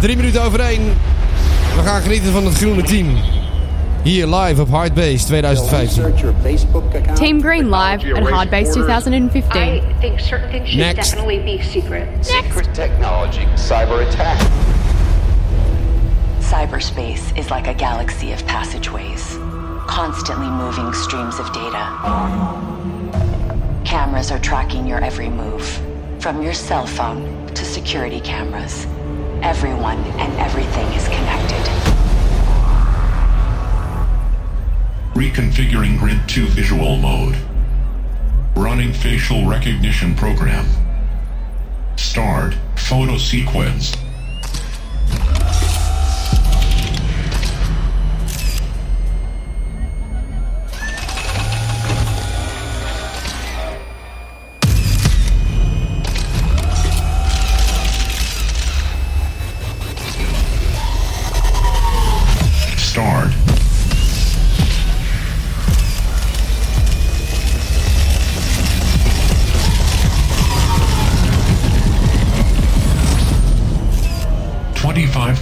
Drie minuten over één. We gaan genieten van het groene team. Hier live op Hardbase 2015. Team Green live at Hardbase 2015. I think certain things should Next. definitely be secret. Secret technology, cyber attack. Cyberspace is like a galaxy of passageways, constantly moving streams of data. Cameras are tracking your every move, from your cell phone to security cameras. Everyone and everything is connected. Reconfiguring Grid 2 visual mode. Running facial recognition program. Start photo sequence.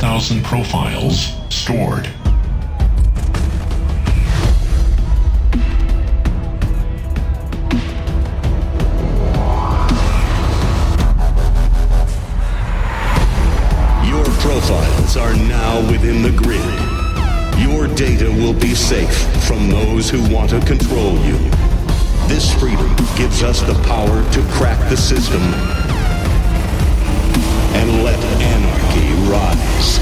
5,000 profiles stored. Your profiles are now within the grid. Your data will be safe from those who want to control you. This freedom gives us the power to crack the system and let anarchy rise.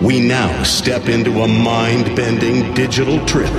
We now step into a mind bending digital trip.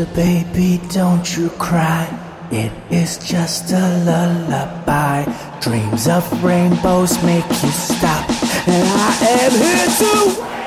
Little baby, don't you cry. It is just a lullaby. Dreams of rainbows make you stop. And I am here to.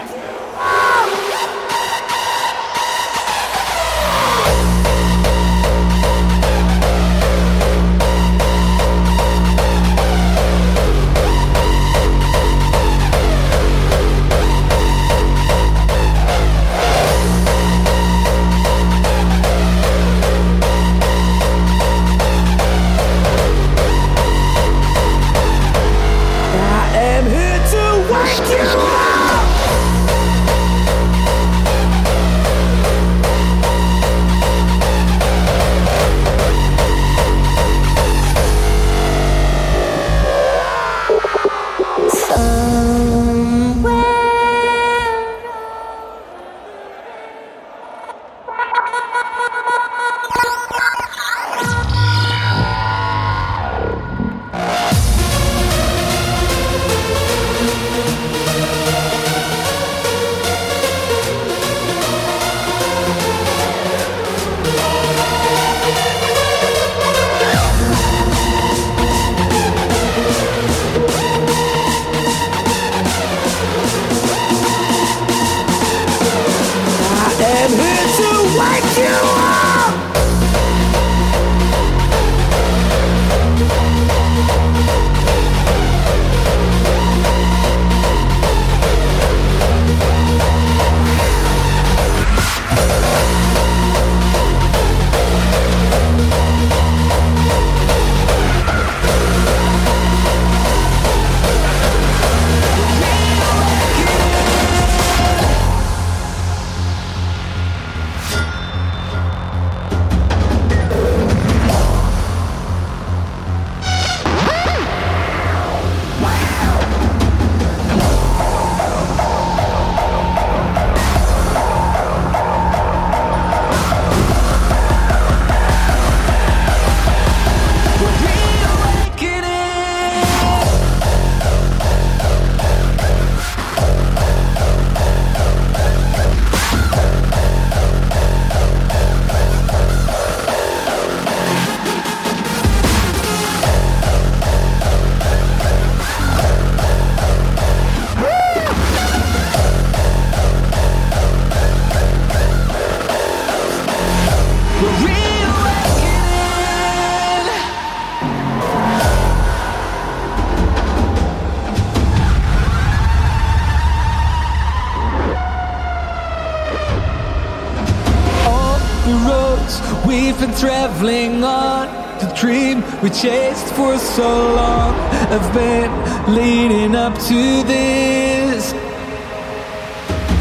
We chased for so long, I've been leading up to this.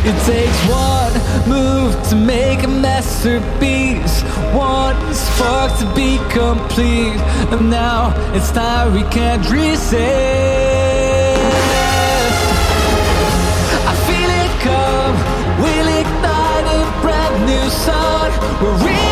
It takes one move to make a masterpiece, one spark to be complete, and now it's time we can't resist. I feel it come, we'll ignite a brand new sun. We're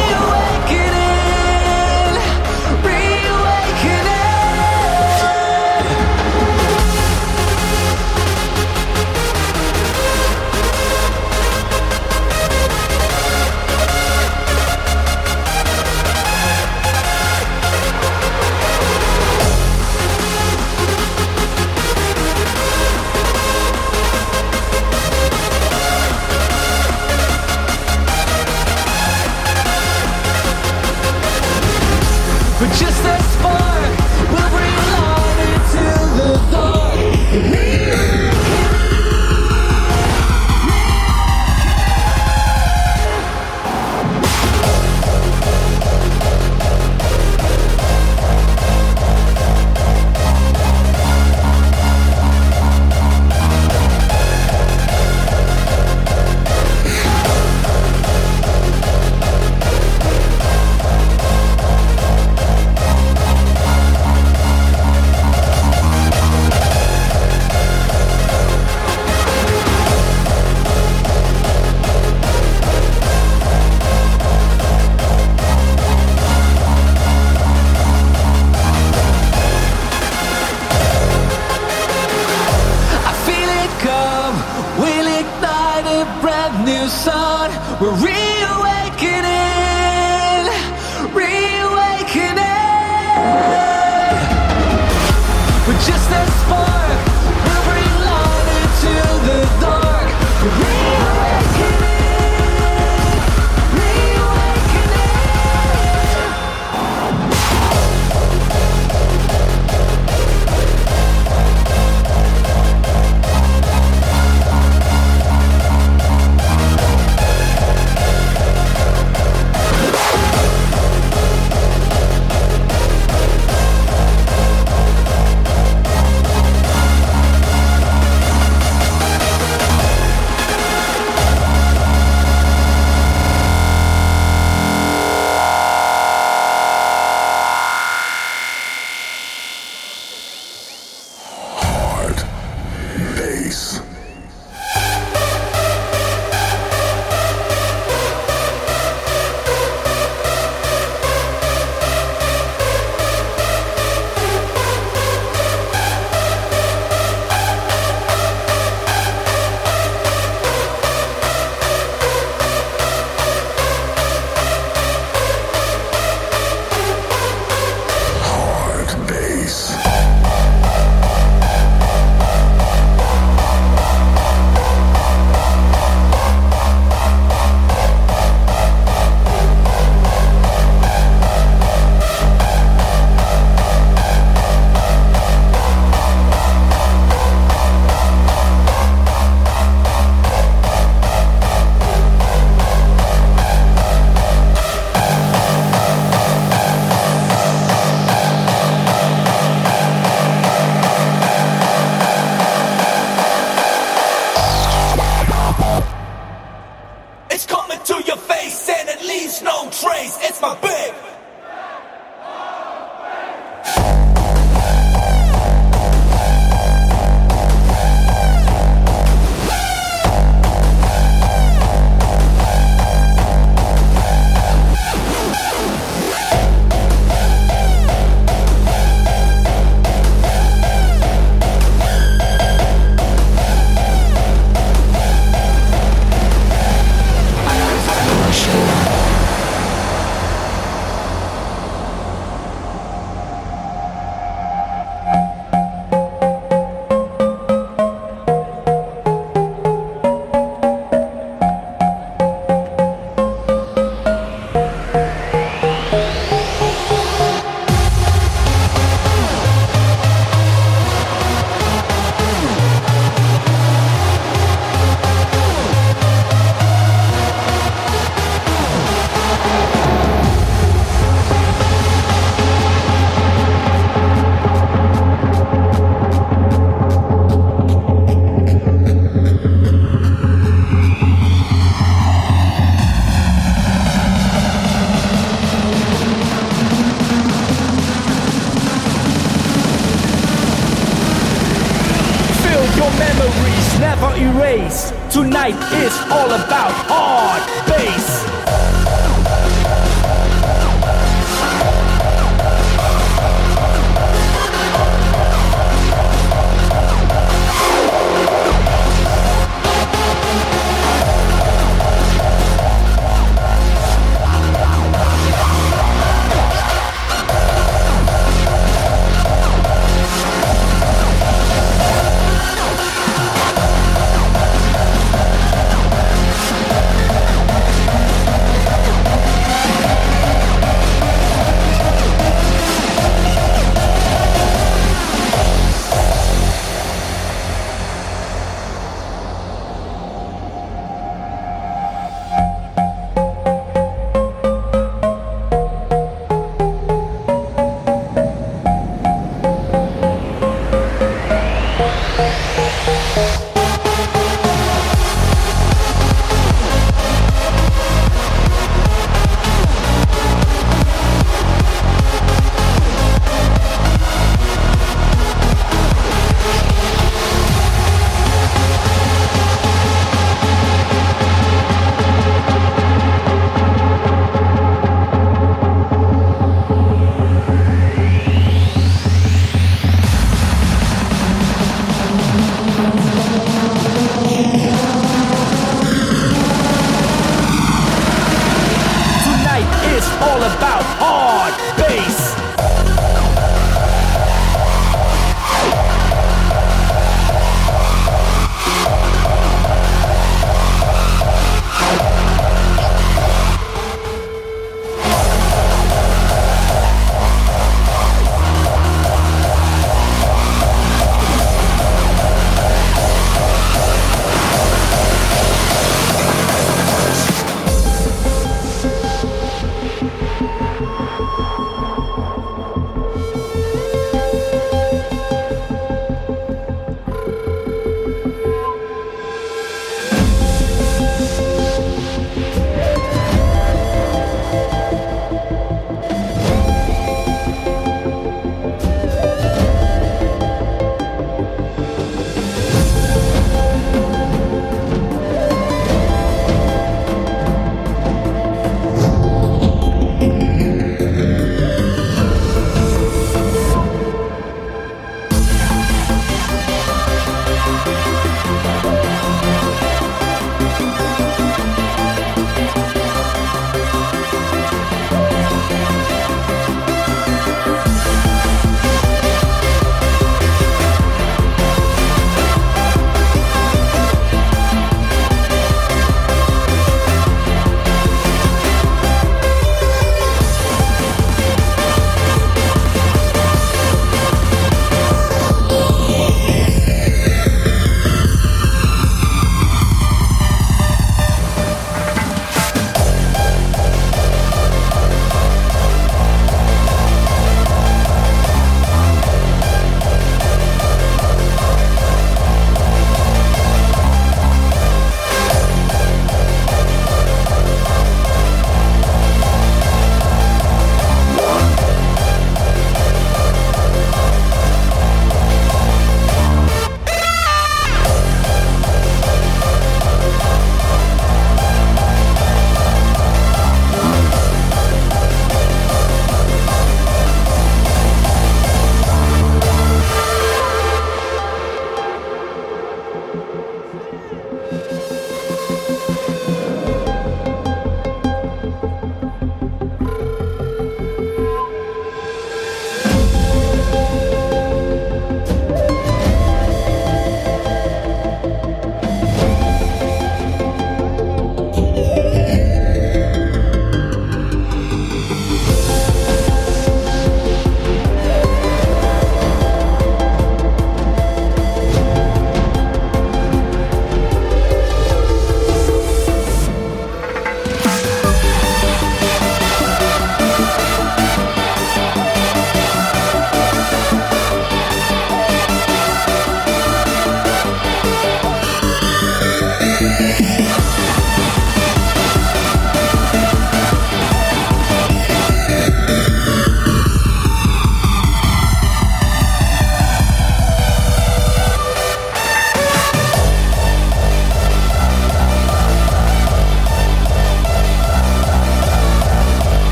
It's coming to your face and it leaves no trace. It's my big.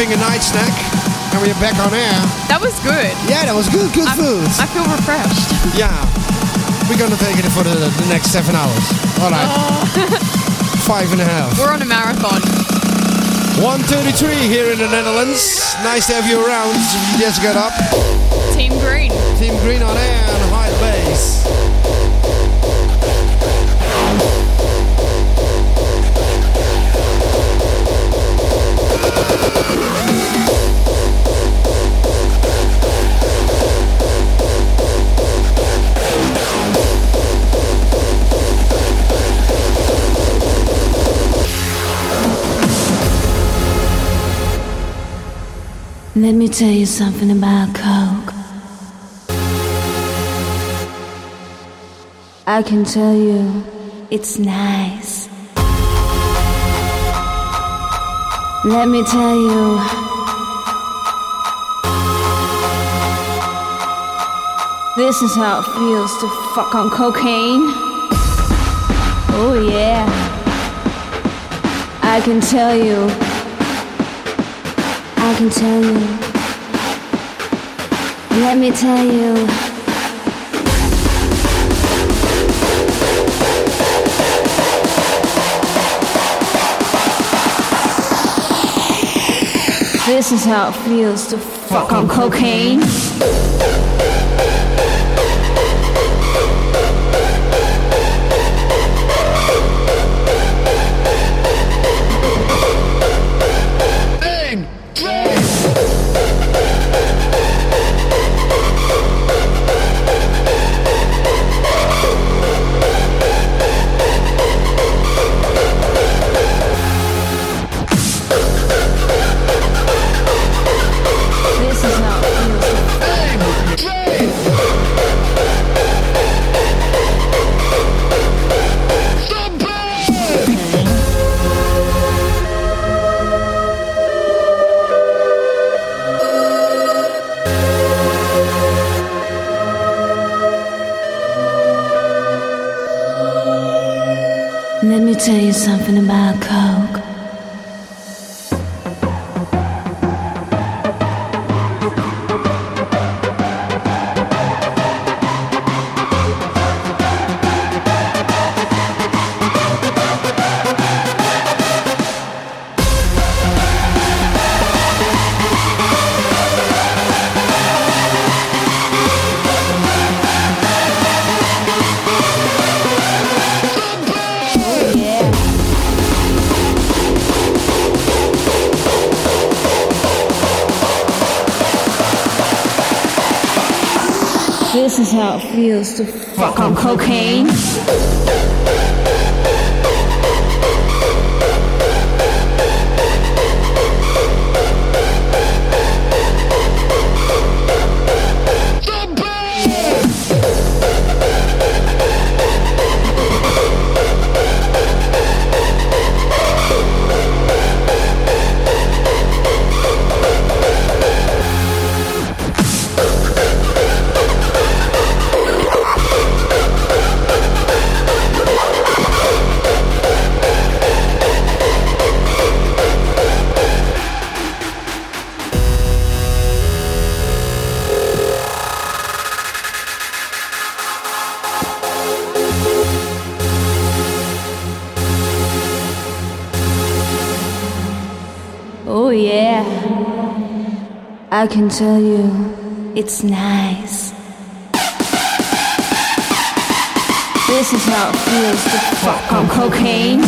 Having a night snack, and we're back on air. That was good. Yeah, that was good, good I, food. I feel refreshed. Yeah, we're gonna take it for the, the next seven hours. All right, oh. five and a half. We're on a marathon. 133 here in the Netherlands. Nice to have you around. You just got up. Team Green. Team Green on air and high bass. Let me tell you something about Coke. I can tell you, it's nice. Let me tell you, this is how it feels to fuck on cocaine. Oh, yeah. I can tell you. I can tell you. Let me tell you. This is how it feels to fuck on cocaine. Feels to fuck on cocaine. I can tell you, it's nice. This is how it feels to fuck on cocaine.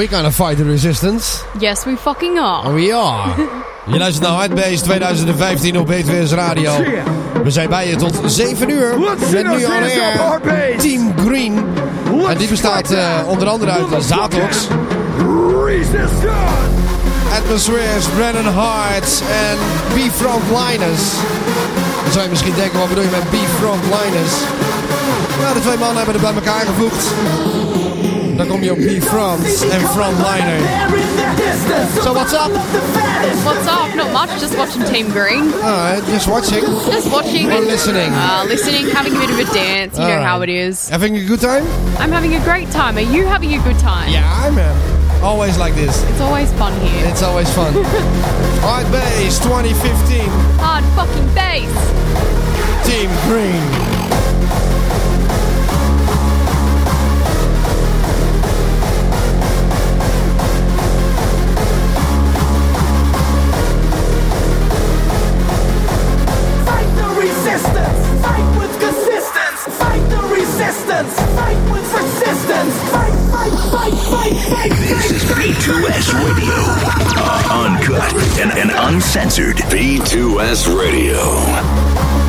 We're gonna fight the resistance. Yes, we fucking are. Oh, we are. Je luistert naar Hardbase 2015 op B2S Radio. We zijn bij je tot 7 uur. Met nu al air Team Green. En die bestaat eh, onder andere uit Zatox. Atmospheres, Brennan Hart en B-Frontliners. Dan zou je misschien denken, wat bedoel je met B-Frontliners? Nou, de twee mannen hebben er bij elkaar gevoegd. Dan kom je op B-Front en Frontliner. So what's up? What's up? Not much. Just watching Team Green. Alright, just watching. Just watching. Or listening. Uh, listening, having a bit of a dance. You know Alright. how it is. Having a good time? I'm having a great time. Are you having a good time? Yeah, I'm um, always like this. It's always fun here. It's always fun. Hard Bass 2015, Hard fucking bass. Team Green. Uncensored. B2S Radio.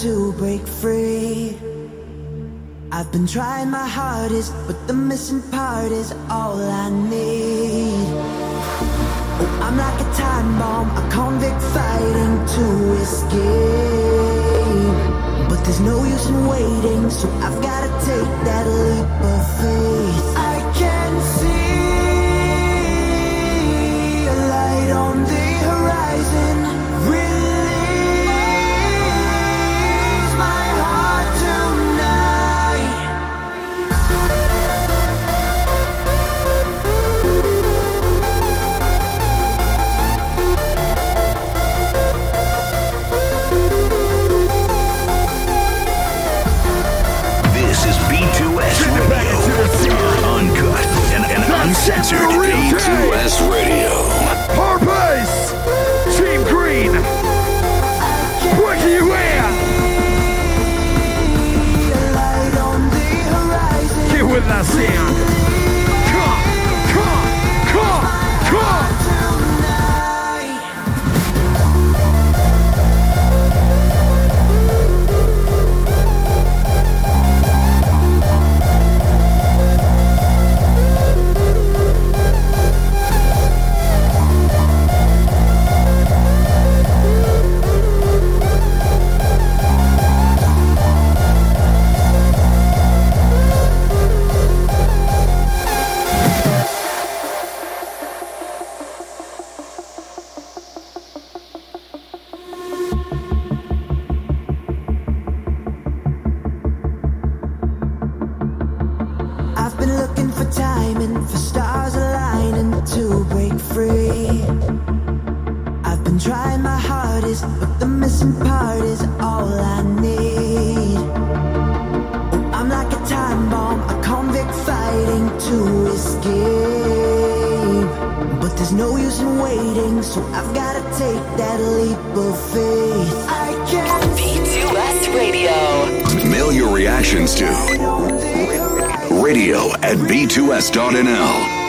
To break free. I've been trying my hardest, but the missing part is all I need. Oh, I'm like a time bomb, a convict fighting to escape. But there's no use in waiting, so I've gotta take that leap of faith. Uncensored. B2S Radio. Hard bass. Team Green. Where you at? Get with that sound. Radio. Mail your reactions to radio at b2s.nl.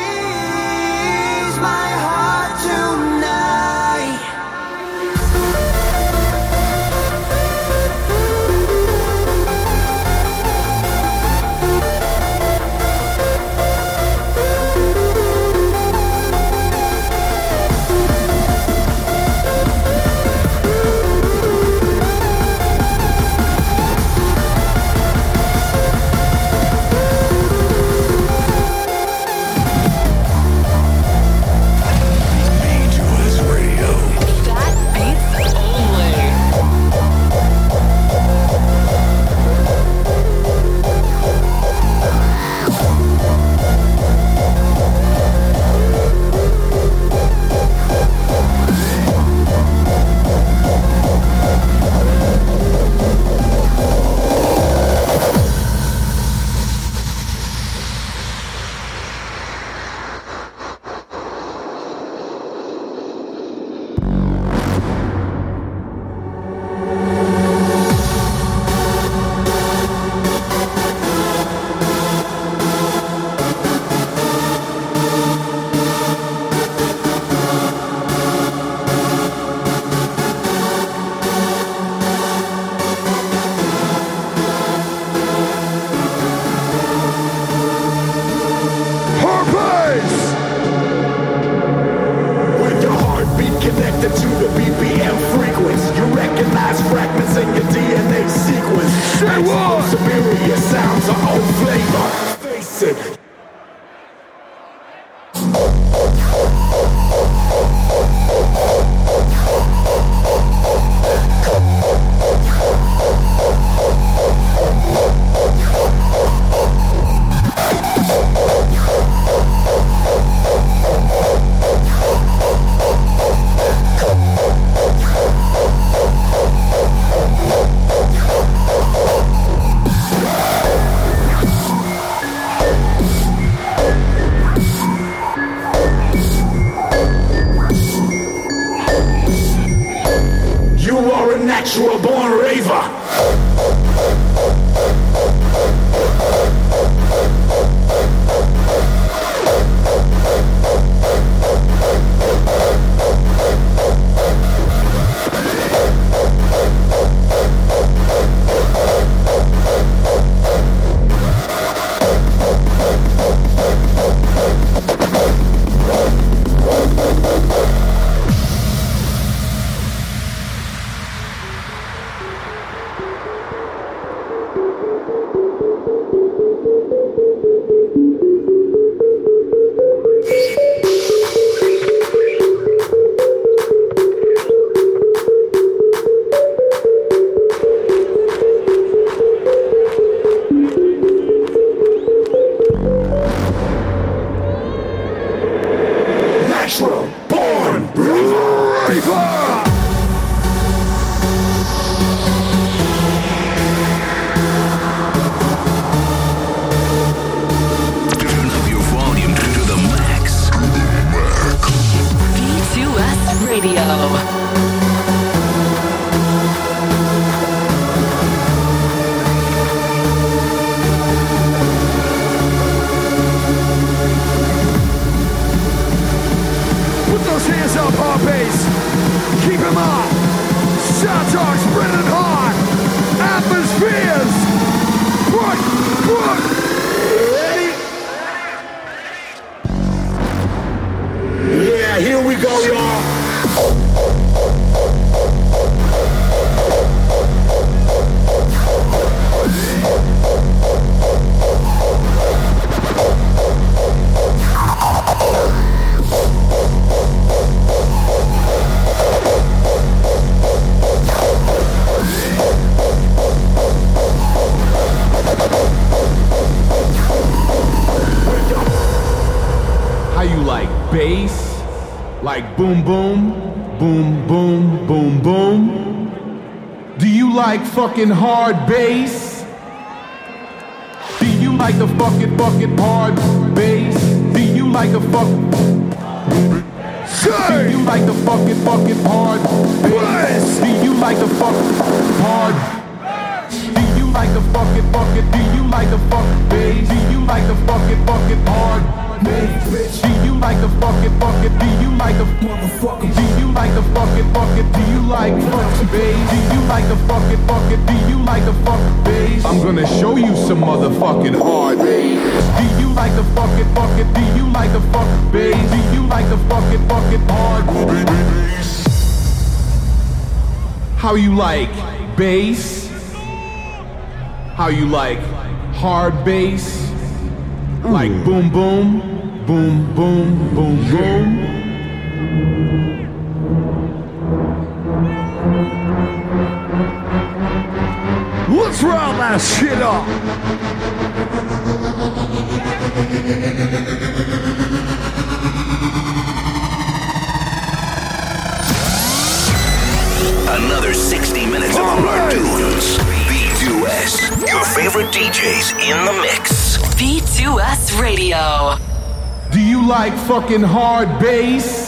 natural born raver. Fucking hard bass? Do you like the fucking fucking hard bass? Do you like the fuck? Do you like the fucking fucking hard bass? Do you like the fucking hard? Do you like the fucking fucking? Do you like the fucking bass? Do you like the fucking fucking hard bass? Do you like the fucking fucking? Do you like the motherfucker? Do you like the fucking fucking? Do you like fucking bass? Do you like the fucking fucking? Do you like the fucking bass? I'm gonna show you some motherfucking hard bass. Do you like the fucking fucking? Do you like the fucking bass? Do you like the fucking fucking hard bass? How you like bass? How you like hard bass? Like boom boom, boom boom, boom boom. Let's that shit up. Another 60 minutes of hard tunes. B2S, your favorite DJs in the mix. B2S Radio. Do you like fucking hard bass?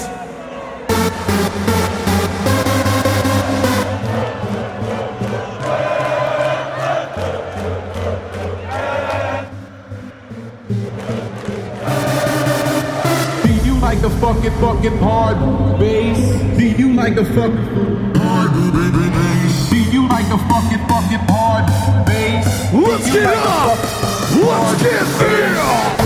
Fucking fucking hard bass? Do you like the fucking hard bass? Do you like the fucking fucking hard bass? Let's get up. Let's get bass?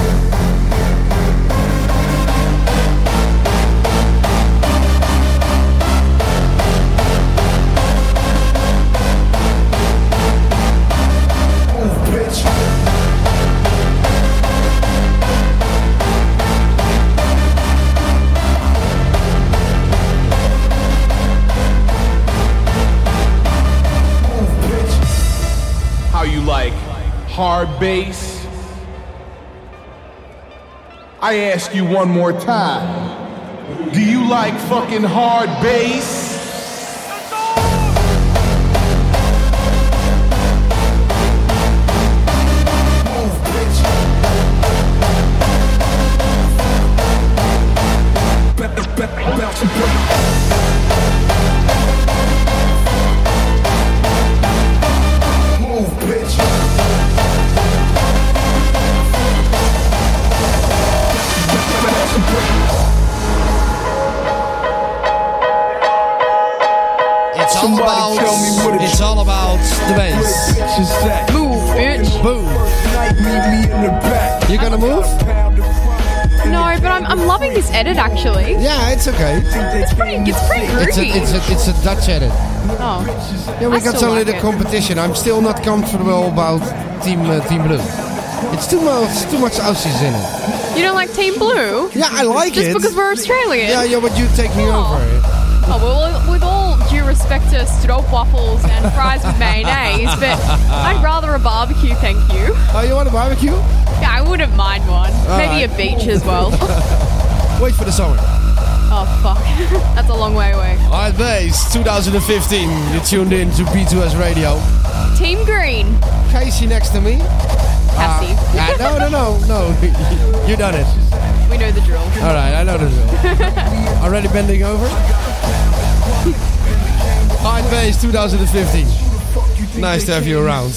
Hard bass? I ask you one more time. Do you like fucking hard bass? Bass. Move, bitch. Boom. You gonna move? No, but I'm, I'm loving this edit actually. Yeah, it's okay. It's pretty, it's pretty It's a, it's a, it's a Dutch edit. oh. Yeah, we I got some like competition. I'm still not comfortable about Team uh, Team Blue. It's too much too much Aussies in it. You don't like Team Blue? Yeah, I like Just it. Just because we're Australian? Yeah, yeah, but you take me over. Oh, well, due respect to stroopwafels and fries with mayonnaise, but I'd rather a barbecue, thank you. Oh, you want a barbecue? Yeah, I wouldn't mind one. All Maybe right. a beach as well. Wait for the summer. oh, fuck. That's a long way away. Alright, bass 2015. You tuned in to B2S Radio. Team Green. Casey next to me. Ah, Cassie. Yeah, no, no, no, no. you done it. we know the drill. All right, I know the drill. Already bending over? Hard Bass 2015. Nice to have you around.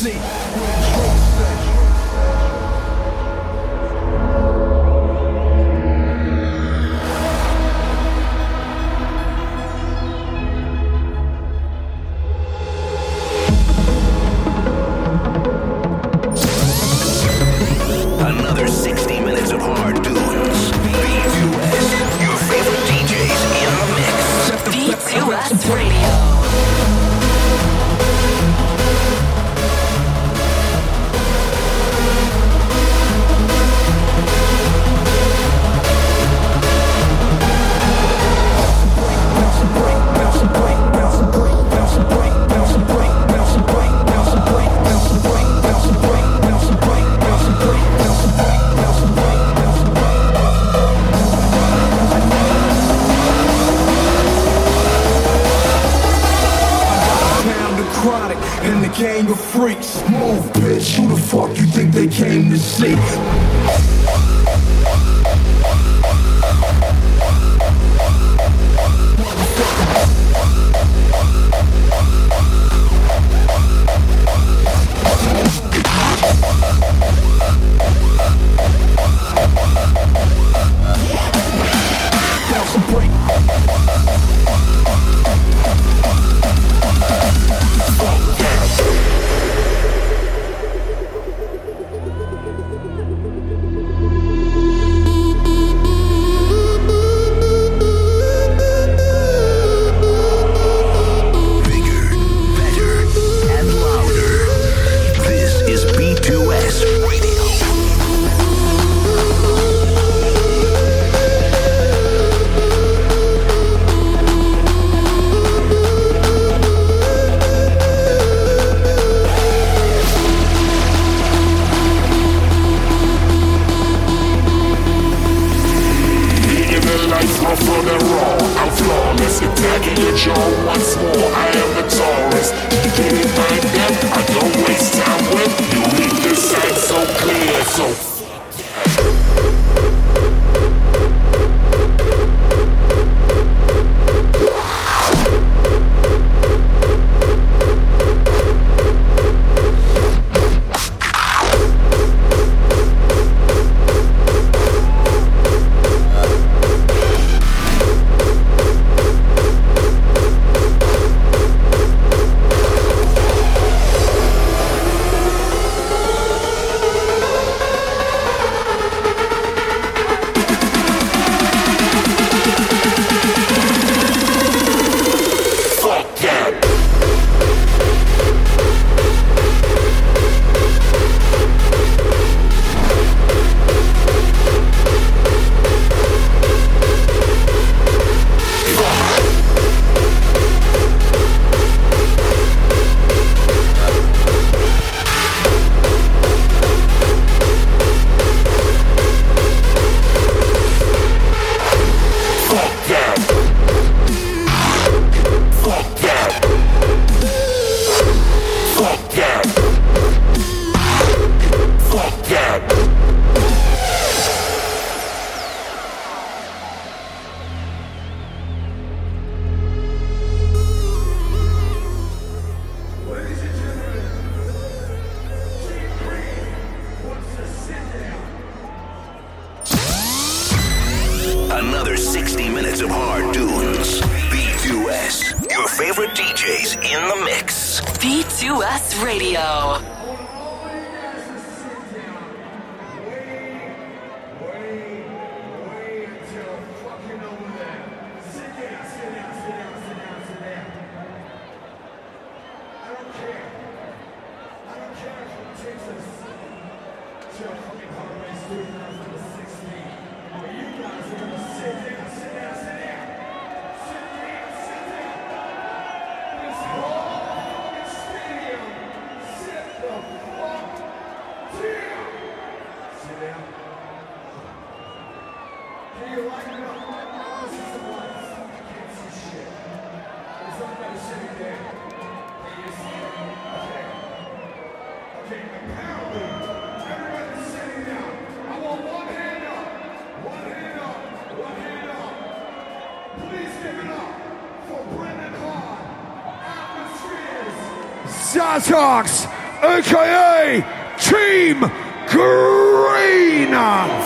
Zatox, aka Team Green.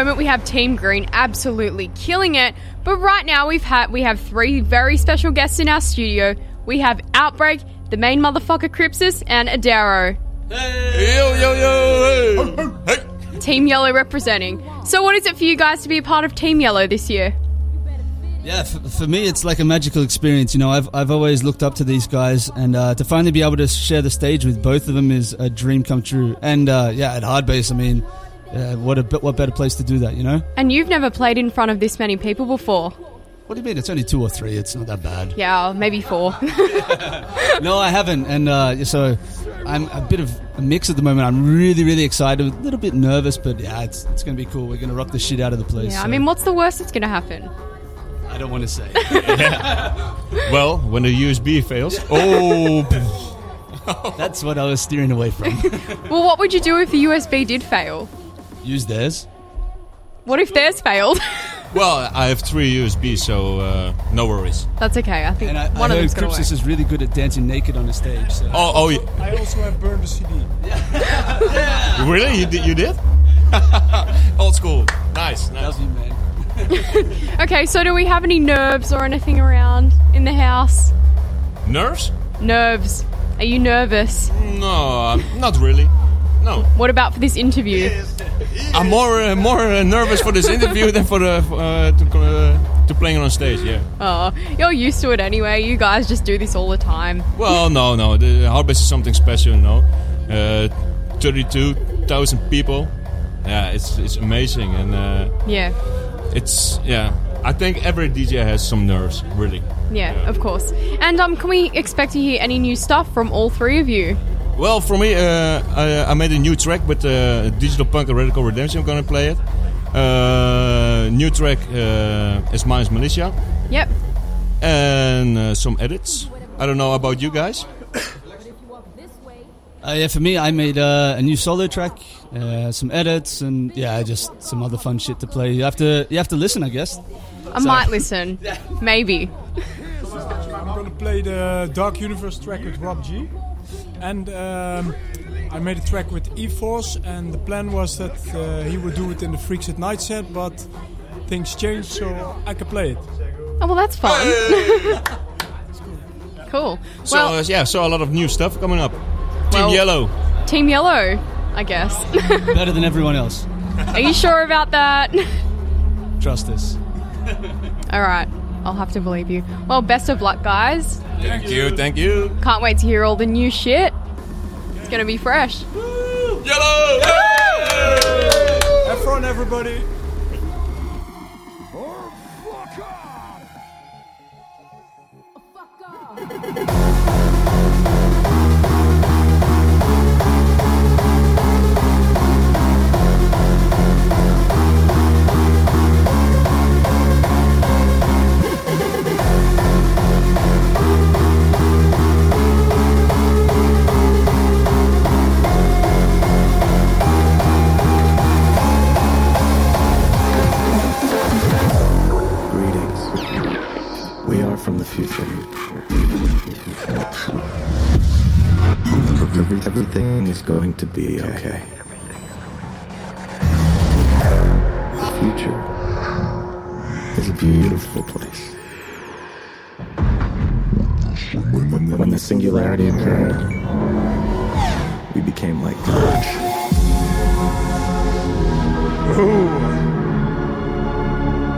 Moment, we have Team Green absolutely killing it. But right now, we've had we have three very special guests in our studio. We have Outbreak, the main motherfucker Crypsis, and Adaro. Hey. Yo, yo, yo, hey. Team Yellow representing. So, what is it for you guys to be a part of Team Yellow this year? Yeah, for, for me, it's like a magical experience. You know, I've, I've always looked up to these guys, and uh, to finally be able to share the stage with both of them is a dream come true. And uh, yeah, at Hardbass, I mean, uh, what a what better place to do that, you know? And you've never played in front of this many people before. What do you mean? It's only two or three. It's not that bad. Yeah, maybe four. no, I haven't, and uh, so I'm a bit of a mix at the moment. I'm really, really excited, a little bit nervous, but yeah, it's it's going to be cool. We're going to rock the shit out of the place. yeah, I mean, what's the worst that's going to happen? I don't want to say. Well, when the USB fails. Oh. That's what I was steering away from. Well, what would you do if the USB did fail? Use theirs. What if theirs failed? Well, I have three USB, so uh, no worries. That's okay. I think And I, one I of heard them's gonna work. Crypsis is really good at dancing naked on the stage. So. Oh, oh, yeah. I also have burned the CD. really? You did? You did? Old school. Nice. nice. Love you, man. Okay, so do we have any nerves or anything around in the house? Nerves? Nerves. Are you nervous? No, um, not really. No. What about for this interview? I'm more uh, more uh, nervous for this interview than for the uh, to, uh, to playing on stage. Yeah. Oh, you're used to it anyway. You guys just do this all the time. Well, no, no. The Hardbass is something special, no. Uh, Thirty-two thousand people. Yeah, it's it's amazing, and uh, Yeah. it's yeah. I think every DJ has some nerves, really. Yeah, of course. And um, can we expect to hear any new stuff from all three of you? Well, for me, uh, I, I made a new track with uh, Digital Punk and Radical Redemption. I'm gonna play it. Uh, new track uh, is Minus Militia. Yep. And uh, some edits. I don't know about you guys. Uh, yeah, for me, I made uh, a new solo track, uh, some edits, and yeah, just some other fun shit to play. You have to, you have to listen, I guess. I might listen. Maybe. I'm gonna play the Dark Universe track with Rob Gee. And um, I made a track with E-Force, and the plan was that uh, he would do it in the Freaks at Night set, but things changed, so I can play it. Oh well, that's fun. cool. So well, uh, yeah, so a lot of new stuff coming up. Team Well- Yellow. Team Yellow, I guess. Better than everyone else. Are you sure about that? Trust us. All right, I'll have to believe you. Well, best of luck, guys. Thank you, thank you. Can't wait to hear all the new shit. It's gonna be fresh. Yellow! Have fun, everybody! Is going to be okay. The future is a beautiful place. When, when the singularity occurred, we became like gods.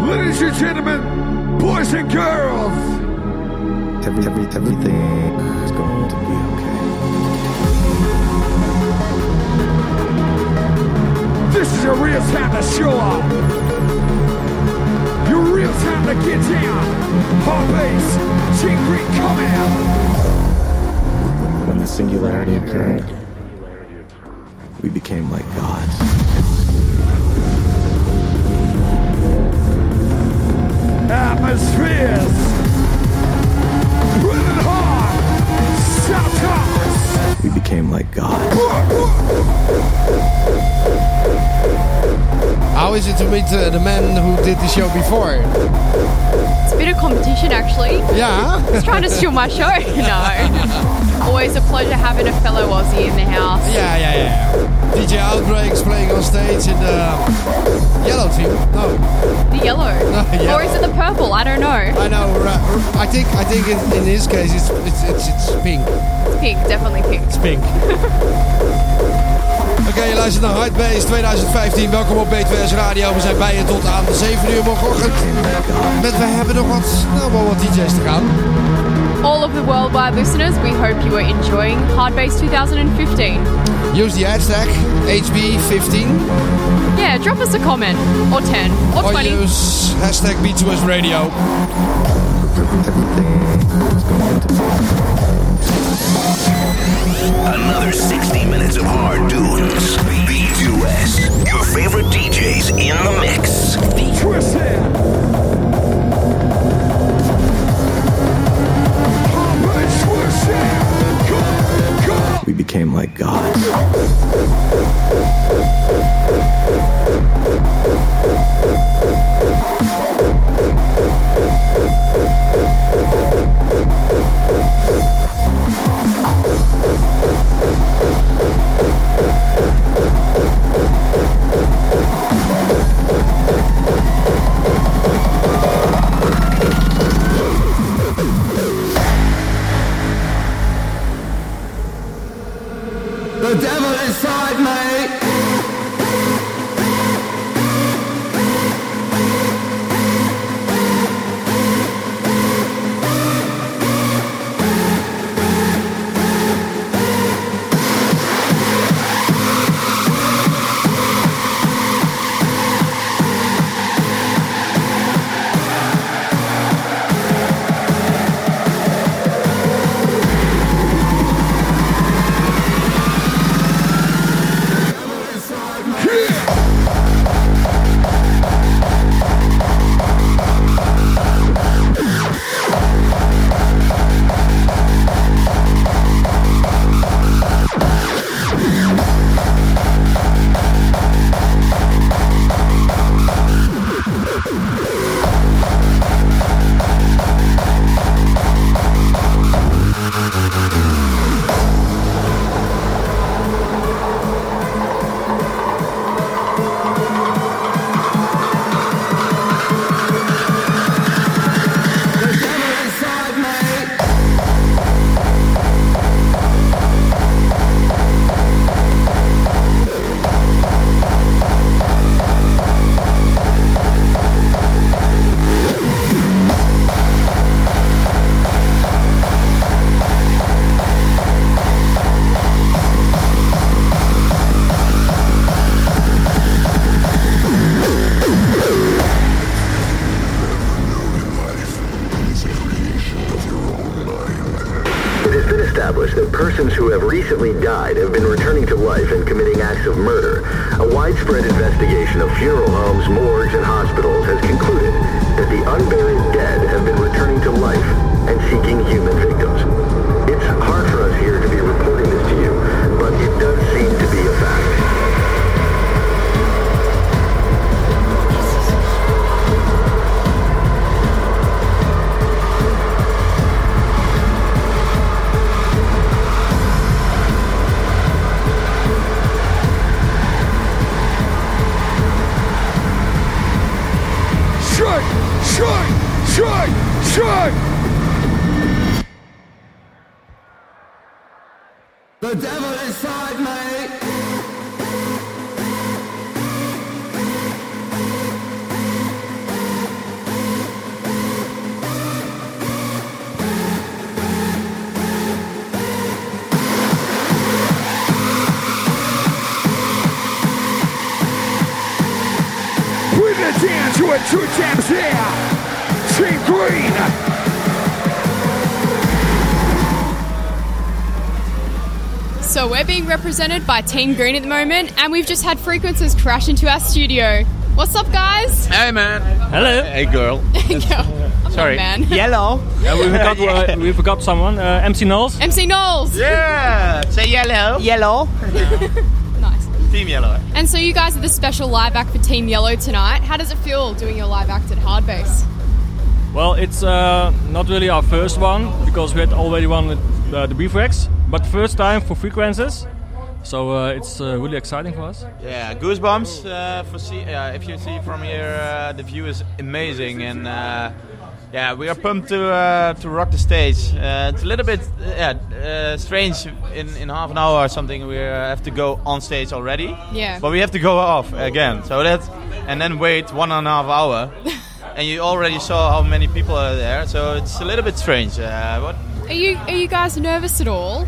Ladies and gentlemen, boys and girls, Every, every, everything is going to be okay. This is a real time to show up. Your real time to get down. Hard bass, Team Green coming out. When the singularity occurred, we became like gods. Atmozfears. Running hard. South Thomas. We became like gods. To meet uh, the man who did the show before? It's a bit of competition, actually. Yeah. He's trying to steal my show. no. Always a pleasure having a fellow Aussie in the house. Yeah, yeah, yeah. DJ Outbreaks playing on stage in the yellow team. No, The yellow. Yeah. Or is it the purple? I don't know. I know. ra- I think I think in, in his case it's it's it's, it's pink. It's pink, definitely pink. It's pink. Oké, je luistert naar Hardbase 2015. Welkom op B2S Radio. We zijn bij je tot aan 7 uur morgenochtend. Met we hebben nog wat, nou, wel wat DJ's te gaan. All of the worldwide listeners, we hope you are enjoying Hardbase 2015. Use the hashtag HB15 Yeah, drop us a comment. Or 10. Or or 20. use hashtag B2S Radio. Another 60 minutes of hard dudes. B2S. Your favorite DJs in the mix. We became like gods. Represented by Team Green at the moment, and we've just had Frequencerz crash into our studio. What's up, guys? Hey man. Hello. Hey girl. I'm Sorry. man. Yellow. Yeah, we forgot uh, we forgot someone. Uh, MC Nolz. MC Nolz. Yeah. Say yellow. Yellow. nice. Team yellow. And so you guys are the special live act for Team Yellow tonight. How does it feel doing your live act at Hardbass? Well, it's uh, not really our first one because we had already one with uh, the B-Freqz, but first time for Frequencerz. So uh, it's uh, really exciting for us. Yeah, goosebumps. Uh, for see, uh, if you see from here, uh, the view is amazing, and uh, yeah, we are pumped to uh, to rock the stage. Uh, it's a little bit yeah uh, strange in in half an hour or something. We uh, have to go on stage already. Yeah. But we have to go off again. So that's and then wait one and a half hour. and you already saw how many people are there. So it's a little bit strange. Uh, what? Are you are you guys nervous at all?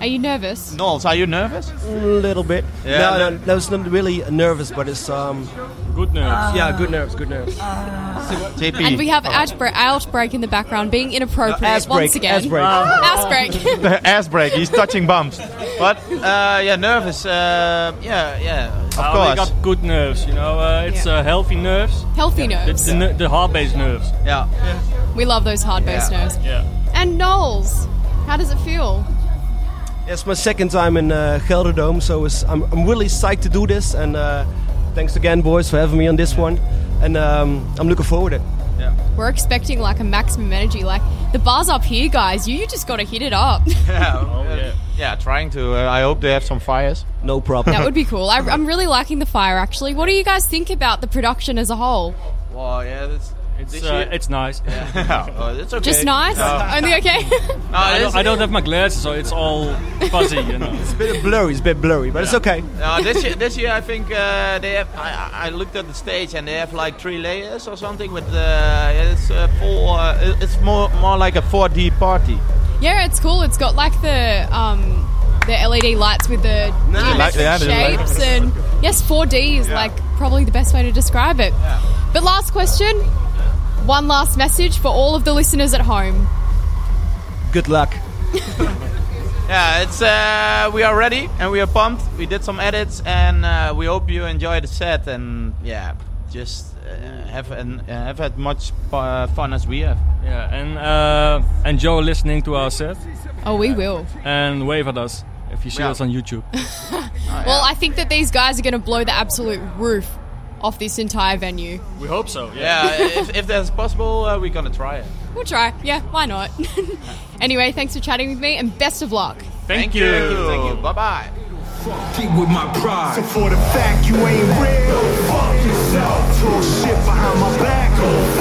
Are you nervous? Nolz, are you nervous? A little bit. Yeah, no, no, no, it's not really nervous, but it's um. Good nerves. yeah, good nerves, good nerves. JP. And we have outbreak, outbreak in the background being inappropriate No, ass once again. ass break. Ass break. ass break. He's touching bumps. But uh, yeah, nervous. Uh, yeah, yeah. Of Uh, course. we got good nerves, you know. Uh, it's uh, healthy nerves. Healthy The, nerves. the, ner- the hard-based nerves. Yeah. yeah. We love those hard bass Yeah. nerves. Yeah. And Nolz, how does it feel? It's my second time in uh, Gelredome, so it's, I'm, I'm really psyched to do this. And uh, thanks again, boys, for having me on this one. And um, I'm looking forward to it. Yeah. We're expecting like a maximum energy. Like the bars up here, guys. You, you just got to hit it up. Yeah, uh, yeah. trying to. Uh, I hope they have some fires. No problem. that would be cool. I, I'm really liking the fire. Actually, what do you guys think about the production as a whole? Well, yeah, that's. It's this uh, year- it's nice. Yeah. oh, it's okay. Just nice? No. Only okay? No, I, don't, I don't have my glasses, so it's all fuzzy, you know. It's a bit blurry, it's a bit blurry, but it's okay. No, this year, this year I think uh, they have. I, I I looked at the stage and they have like three layers or something with. Uh, it's uh, four. Uh, it's more more like a 4D party. yeah, it's cool. It's got like the um the LED lights with the Nice. Like- geometric yeah, the shapes and yes, 4D is like probably the best way to describe it. But last question. One last message for all of the listeners at home. Good luck. Yeah, it's uh, we are ready and we are pumped. We did some edits and uh, we hope you enjoy the set and yeah, just uh, have an, uh, have had much uh, fun as we have. Yeah, and uh, enjoy listening to our set. Oh, we will. And wave at us if you see Yeah. us on YouTube. Well, I think that these guys are going to blow the absolute roof off this entire venue. We hope so. Yeah, if, if that's possible, uh, we're gonna try it. We'll try. Yeah, why not? anyway, thanks for chatting with me and best of luck. Thank, you. Thank you. Thank you. Bye bye. Keep with my pride. So for the fact you ain't real, fuck yourself. Talk shit behind my back,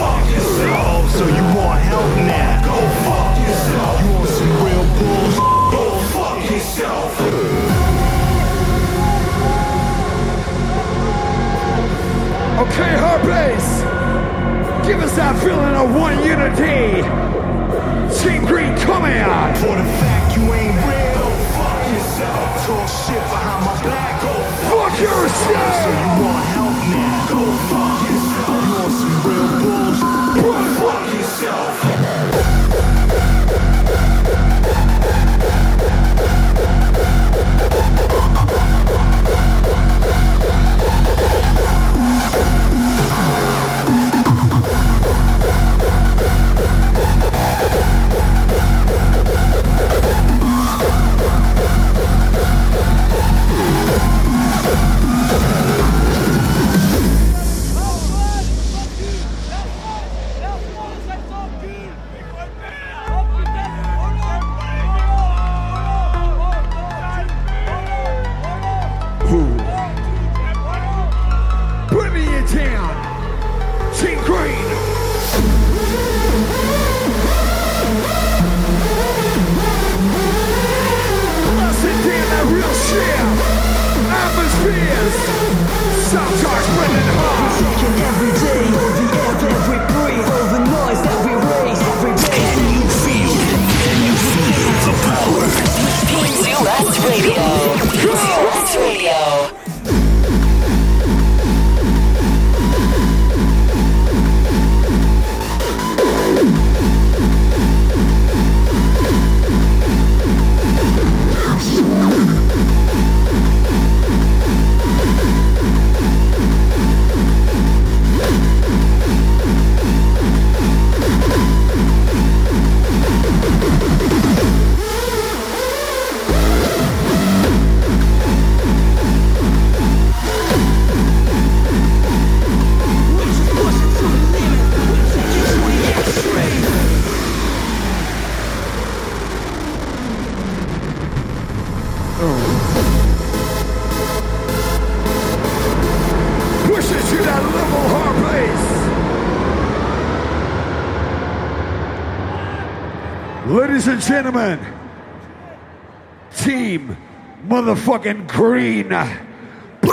gentlemen, Team Motherfucking Green.